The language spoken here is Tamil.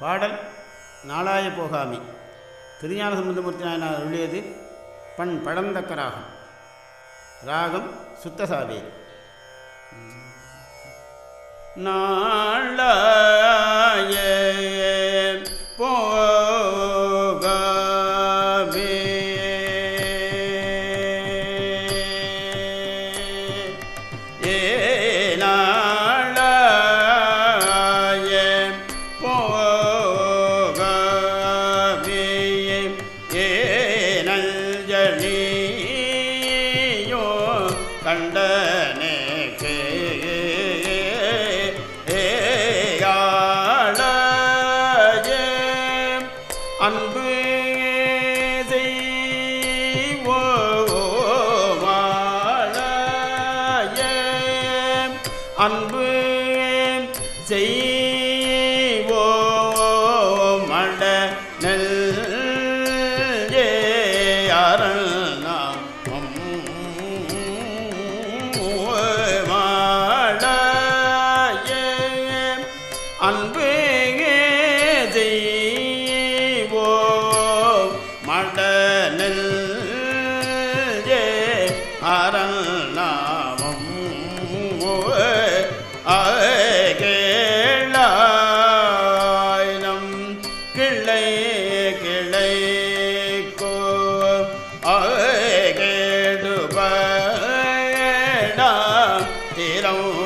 பாடல் நாளாய போகாமி. திருஞான சம்பந்தமூர்த்தி நாயனார் அருளியது பண் பழந்தக்க ராகம் ராகம் சுத்தசாவே நாள கண்டனே அன்பு செய்வோமாளே அன்பு செய்வோம் அன்பு செய்வோம் மடனில் அரணாமம் கேளாயினம் கிளை கிளை கோ திறம் திரம்